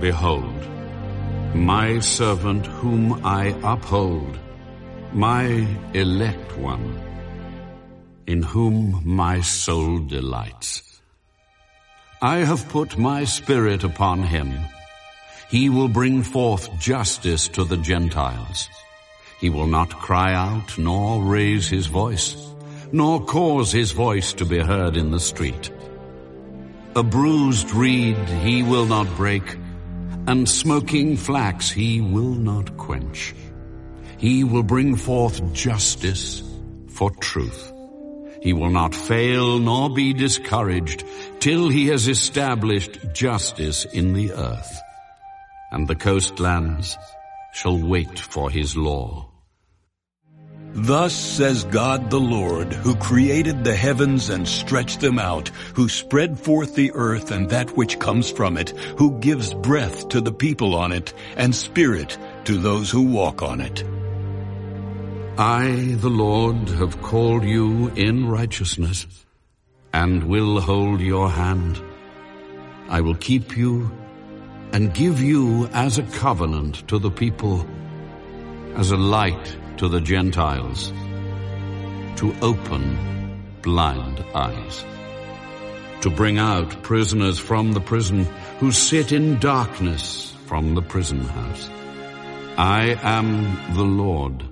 Behold, my servant whom I uphold, my elect one, in whom my soul delights. I have put my spirit upon him. He will bring forth justice to the Gentiles. He will not cry out, nor raise his voice, nor cause his voice to be heard in the street. A bruised reed he will not break, and smoking flax he will not quench. He will bring forth justice for truth. He will not fail nor be discouraged till he has established justice in the earth. And the coastlands shall wait for his law. Thus says God the Lord, who created the heavens and stretched them out, who spread forth the earth and that which comes from it, who gives breath to the people on it, and spirit to those who walk on it. I, the Lord, have called you in righteousness, and will hold your hand. I will keep you and give you as a covenant to the people, as a light to the Gentiles, to open blind eyes, to bring out prisoners from the prison who sit in darkness from the prison house. I am the Lord,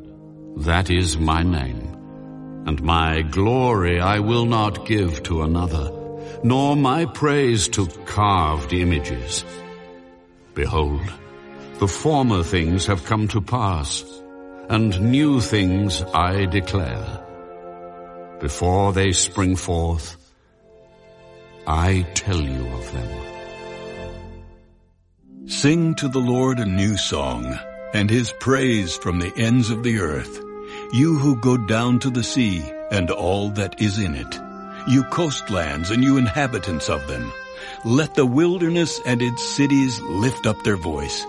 that is my name, and my glory I will not give to another, nor my praise to carved images. Behold, the former things have come to pass, and new things I declare. Before they spring forth, I tell you of them. Sing to the Lord a new song, and his praise from the ends of the earth. You who go down to the sea, and all that is in it. You coastlands and you inhabitants of them. Let the wilderness and its cities lift up their voice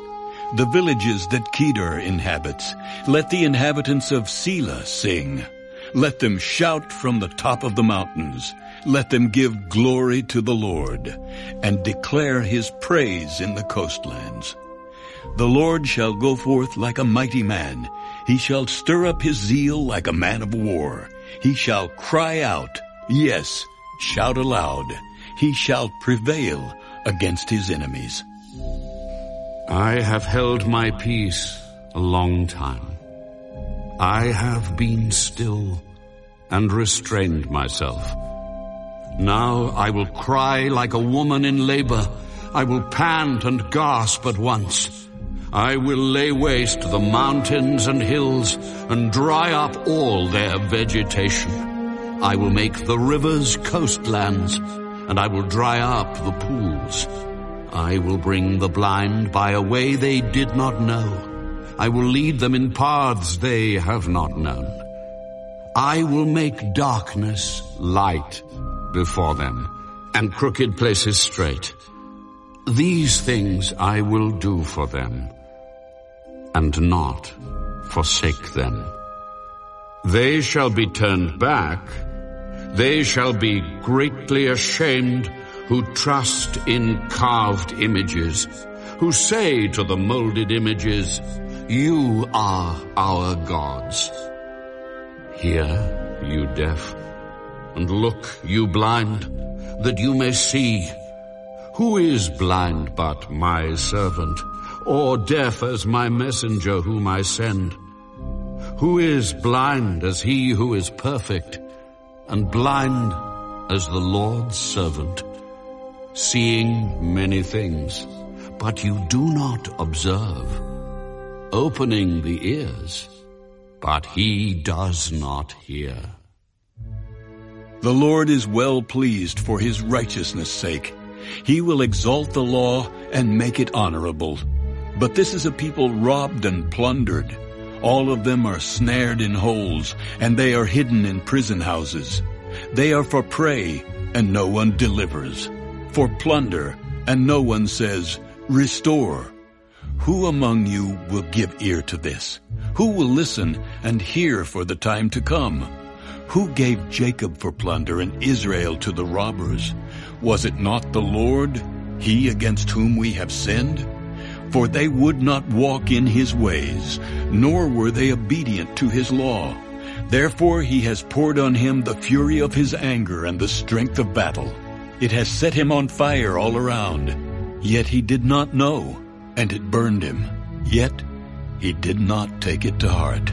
the villages that Kedar inhabits. Let the inhabitants of Sela sing. Let them shout from the top of the mountains. Let them give glory to the Lord and declare his praise in the coastlands. The Lord shall go forth like a mighty man. He shall stir up his zeal like a man of war. He shall cry out, yes, shout aloud. He shall prevail against his enemies. I have held my peace a long time. I have been still and restrained myself. Now I will cry like a woman in labor. I will pant and gasp at once. I will lay waste the mountains and hills and dry up all their vegetation. I will make the rivers coastlands and I will dry up the pools. I will bring the blind by a way they did not know. I will lead them in paths they have not known. I will make darkness light before them and crooked places straight. These things I will do for them and not forsake them. They shall be turned back. They shall be greatly ashamed who trust in carved images, who say to the molded images, You are our gods. Hear, you deaf, and look, you blind, that you may see. Who is blind but my servant, or deaf as my messenger whom I send? Who is blind as he who is perfect, and blind as the Lord's servant? Seeing many things, but you do not observe, opening the ears, but he does not hear. The Lord is well pleased for his righteousness' sake. He will exalt the law and make it honorable. But this is a people robbed and plundered. All of them are snared in holes, and they are hidden in prison houses. They are for prey, and no one delivers for plunder, and no one says, Restore. Who among you will give ear to this? Who will listen and hear for the time to come? Who gave Jacob for plunder and Israel to the robbers? Was it not the Lord, he against whom we have sinned? For they would not walk in his ways, nor were they obedient to his law. Therefore he has poured on him the fury of his anger and the strength of battle. It has set him on fire all around. Yet he did not know, and it burned him. Yet he did not take it to heart.